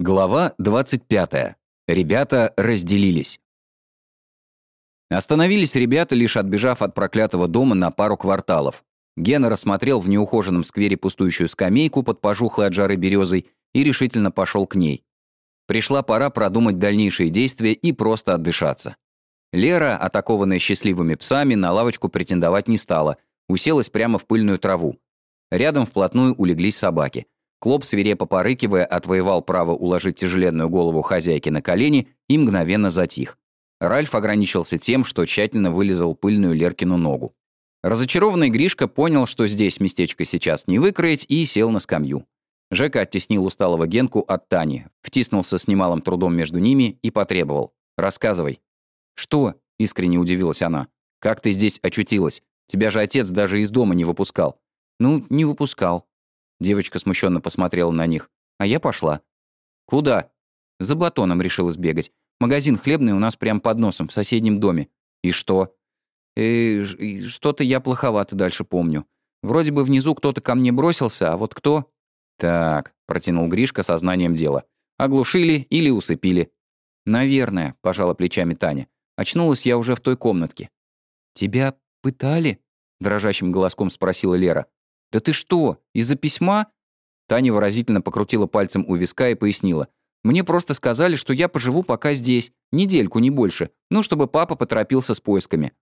Глава 25. Ребята разделились. Остановились ребята, лишь отбежав от проклятого дома на пару кварталов. Гена рассмотрел в неухоженном сквере пустующую скамейку под пожухлой от жары березой и решительно пошел к ней. Пришла пора продумать дальнейшие действия и просто отдышаться. Лера, атакованная счастливыми псами, на лавочку претендовать не стала, уселась прямо в пыльную траву. Рядом вплотную улеглись собаки. Клоп, свирепо порыкивая, отвоевал право уложить тяжеленную голову хозяйки на колени и мгновенно затих. Ральф ограничился тем, что тщательно вылезал пыльную Леркину ногу. Разочарованный Гришка понял, что здесь местечко сейчас не выкроить, и сел на скамью. Жека оттеснил усталого Генку от Тани, втиснулся с немалым трудом между ними и потребовал. «Рассказывай». «Что?» — искренне удивилась она. «Как ты здесь очутилась? Тебя же отец даже из дома не выпускал». «Ну, не выпускал». Девочка смущенно посмотрела на них. А я пошла. «Куда?» «За батоном решила сбегать. Магазин хлебный у нас прямо под носом, в соседнем доме». «И что?» «Э, что-то я плоховато дальше помню. Вроде бы внизу кто-то ко мне бросился, а вот кто?» «Так», — протянул Гришка сознанием дела. «Оглушили или усыпили?» «Наверное», — пожала плечами Таня. «Очнулась я уже в той комнатке». «Тебя пытали?» — дрожащим голоском спросила Лера. «Да ты что, из-за письма?» Таня выразительно покрутила пальцем у виска и пояснила. «Мне просто сказали, что я поживу пока здесь, недельку, не больше, ну, чтобы папа поторопился с поисками».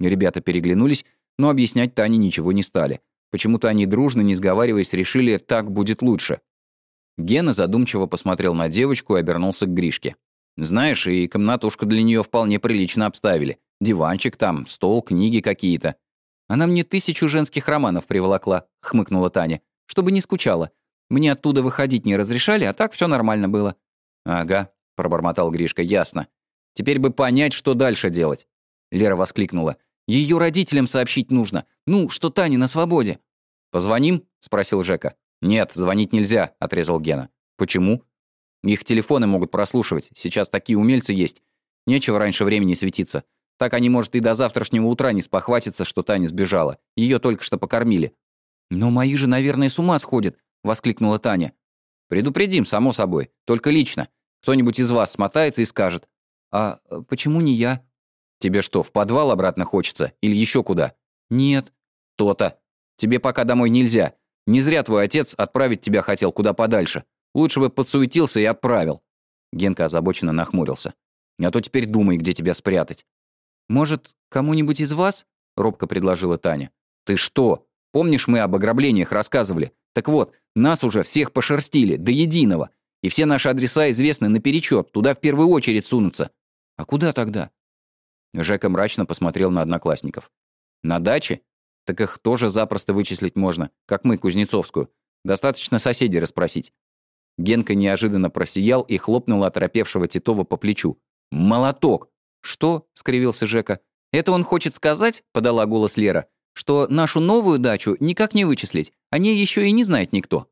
Ребята переглянулись, но объяснять Тане ничего не стали. Почему-то они дружно, не сговариваясь, решили, так будет лучше. Гена задумчиво посмотрел на девочку и обернулся к Гришке. «Знаешь, и комнатушку для нее вполне прилично обставили. Диванчик там, стол, книги какие-то. Она мне тысячу женских романов приволокла», — хмыкнула Таня. «Чтобы не скучала. Мне оттуда выходить не разрешали, а так все нормально было». «Ага», — пробормотал Гришка, — «ясно. Теперь бы понять, что дальше делать». Лера воскликнула. «Ее родителям сообщить нужно. Ну, что Таня на свободе». «Позвоним?» — спросил Жека. «Нет, звонить нельзя», — отрезал Гена. «Почему?» «Их телефоны могут прослушивать. Сейчас такие умельцы есть. Нечего раньше времени светиться. Так они, может, и до завтрашнего утра не спохватятся, что Таня сбежала. Ее только что покормили». «Но мои же, наверное, с ума сходят», — воскликнула Таня. «Предупредим, само собой. Только лично. Кто-нибудь из вас смотается и скажет. «А э, почему не я?» «Тебе что, в подвал обратно хочется? Или еще куда?» «Нет». «То-то. Тебе пока домой нельзя. Не зря твой отец отправить тебя хотел куда подальше. Лучше бы подсуетился и отправил». Генка озабоченно нахмурился. «А то теперь думай, где тебя спрятать. «Может, кому-нибудь из вас?» — робко предложила Таня. «Ты что? Помнишь, мы об ограблениях рассказывали? Так вот, нас уже всех пошерстили, до единого. И все наши адреса известны наперечет, туда в первую очередь сунутся. А куда тогда?» Жека мрачно посмотрел на одноклассников. «На даче? Так их тоже запросто вычислить можно, как мы, Кузнецовскую. Достаточно соседей расспросить». Генка неожиданно просиял и хлопнул оторопевшего Титова по плечу. «Молоток! «Что?» — скривился Жека. «Это он хочет сказать?» — подала голос Лера. «Что нашу новую дачу никак не вычислить. О ней еще и не знает никто».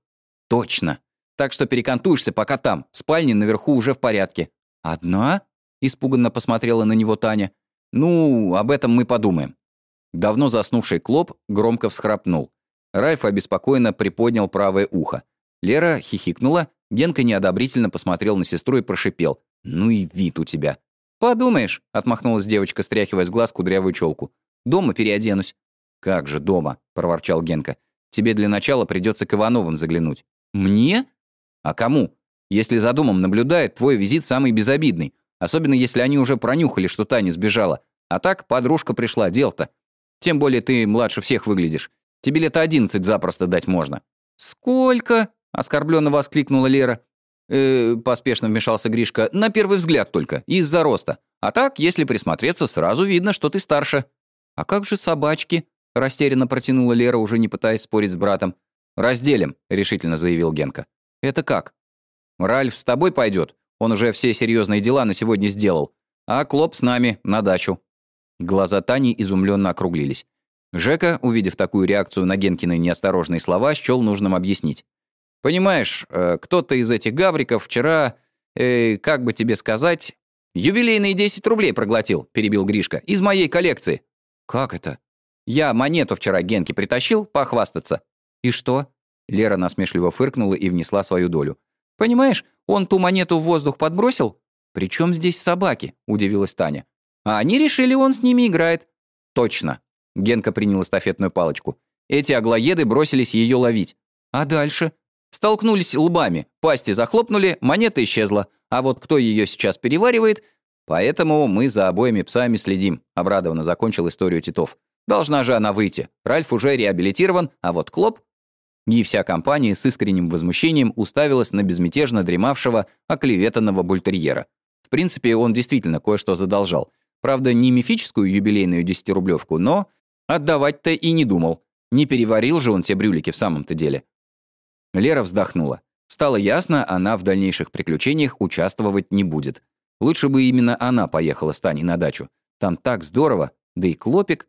«Точно. Так что перекантуешься пока там. Спальня наверху уже в порядке». «Одна?» — испуганно посмотрела на него Таня. «Ну, об этом мы подумаем». Давно заснувший Клоп громко всхрапнул. Райф обеспокоенно приподнял правое ухо. Лера хихикнула, Генка неодобрительно посмотрел на сестру и прошипел. «Ну и вид у тебя. «Подумаешь», — отмахнулась девочка, стряхивая с глаз кудрявую челку. «Дома переоденусь». «Как же дома?» — проворчал Генка. «Тебе для начала придется к Ивановым заглянуть». «Мне?» «А кому? Если за домом наблюдает, твой визит самый безобидный. Особенно если они уже пронюхали, что Таня сбежала. А так подружка пришла, дел-то. Тем более ты младше всех выглядишь. Тебе лет одиннадцать запросто дать можно». «Сколько?» — оскорбленно воскликнула Лера. Э, поспешно вмешался Гришка, на первый взгляд только, из-за роста. А так, если присмотреться, сразу видно, что ты старше. А как же собачки? Растерянно протянула Лера, уже не пытаясь спорить с братом. «Разделим», — решительно заявил Генка. «Это как?» «Ральф с тобой пойдет. Он уже все серьезные дела на сегодня сделал. А Клоп с нами, на дачу». Глаза Тани изумленно округлились. Жека, увидев такую реакцию на Генкины неосторожные слова, счел нужным объяснить. Понимаешь, э, кто-то из этих гавриков вчера, э, как бы тебе сказать, юбилейные 10 рублей проглотил, перебил Гришка, из моей коллекции. Как это? Я монету вчера Генке притащил похвастаться. И что? Лера насмешливо фыркнула и внесла свою долю. Понимаешь, он ту монету в воздух подбросил. «При чем здесь собаки?» – удивилась Таня. «А они решили, он с ними играет». «Точно». Генка принял эстафетную палочку. Эти аглоеды бросились ее ловить. А дальше? Столкнулись лбами, пасти захлопнули, монета исчезла. А вот кто ее сейчас переваривает? Поэтому мы за обоими псами следим, обрадованно закончил историю Титов. Должна же она выйти. Ральф уже реабилитирован, а вот Клоп... И вся компания с искренним возмущением уставилась на безмятежно дремавшего, оклеветанного бультерьера. В принципе, он действительно кое-что задолжал. Правда, не мифическую юбилейную десятирублевку, но отдавать-то и не думал. Не переварил же он те брюлики в самом-то деле. Лера вздохнула. Стало ясно, она в дальнейших приключениях участвовать не будет. Лучше бы именно она поехала с Таней на дачу. Там так здорово, да и клопик.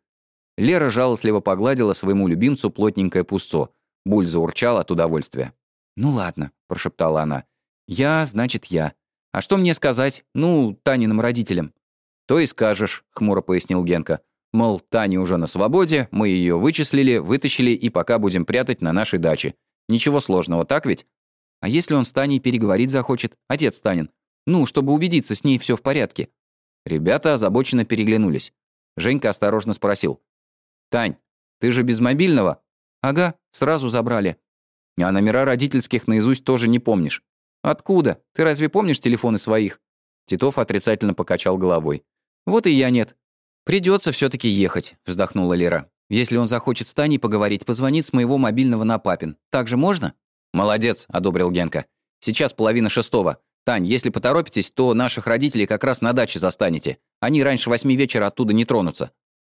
Лера жалостливо погладила своему любимцу плотненькое пустцо. Буль заурчал от удовольствия. «Ну ладно», — прошептала она. «Я, значит, я. А что мне сказать? Ну, Таниным родителям». «То и скажешь», — хмуро пояснил Генка. «Мол, Таня уже на свободе, мы ее вычислили, вытащили и пока будем прятать на нашей даче. Ничего сложного, так ведь? А если он с Таней переговорить захочет, отец Танин? Ну, чтобы убедиться, с ней все в порядке. Ребята озабоченно переглянулись. Женька осторожно спросил. «Тань, ты же без мобильного?» «Ага, сразу забрали». «А номера родительских наизусть тоже не помнишь». «Откуда? Ты разве помнишь телефоны своих?» Титов отрицательно покачал головой. «Вот и я нет». «Придется все таки ехать», — вздохнула Лера. Если он захочет с Таней поговорить, позвонит с моего мобильного на папин. Так же можно?» «Молодец», — одобрил Генка. «Сейчас половина шестого. Тань, если поторопитесь, то наших родителей как раз на даче застанете. Они раньше восьми вечера оттуда не тронутся».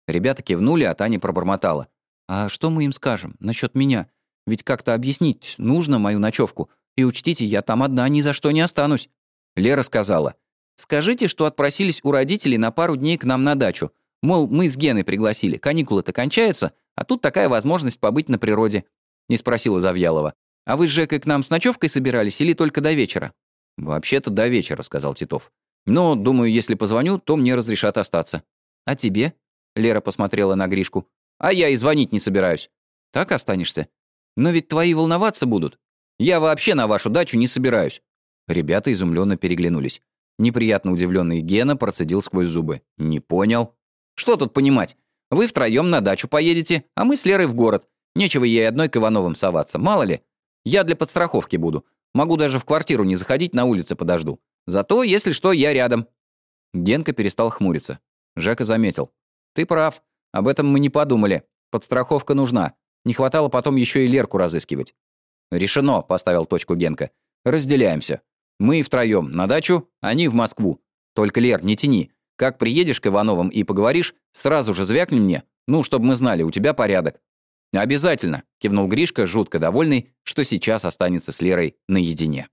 Ребята кивнули, а Таня пробормотала. «А что мы им скажем? Насчет меня? Ведь как-то объяснить нужно мою ночевку. И учтите, я там одна ни за что не останусь». Лера сказала. «Скажите, что отпросились у родителей на пару дней к нам на дачу. Мол, мы с Геной пригласили, каникулы-то кончаются, а тут такая возможность побыть на природе. Не спросила Завьялова. А вы с Жекой к нам с ночевкой собирались или только до вечера? Вообще-то до вечера, сказал Титов. Но, думаю, если позвоню, то мне разрешат остаться. А тебе? Лера посмотрела на Гришку. А я и звонить не собираюсь. Так останешься? Но ведь твои волноваться будут. Я вообще на вашу дачу не собираюсь. Ребята изумленно переглянулись. Неприятно удивленный Гена процедил сквозь зубы. «Не понял». Что тут понимать? Вы втроем на дачу поедете, а мы с Лерой в город. Нечего ей одной к Ивановым соваться, мало ли. Я для подстраховки буду. Могу даже в квартиру не заходить, на улице подожду. Зато, если что, я рядом». Генка перестал хмуриться. Жека заметил. «Ты прав. Об этом мы не подумали. Подстраховка нужна. Не хватало потом еще и Лерку разыскивать». «Решено», — поставил точку Генка. «Разделяемся. Мы втроем на дачу, они в Москву. Только, Лер, не тяни. Как приедешь к Ивановым и поговоришь, сразу же звякни мне, ну, чтобы мы знали, у тебя порядок». «Обязательно», — кивнул Гришка, жутко довольный, что сейчас останется с Лерой наедине.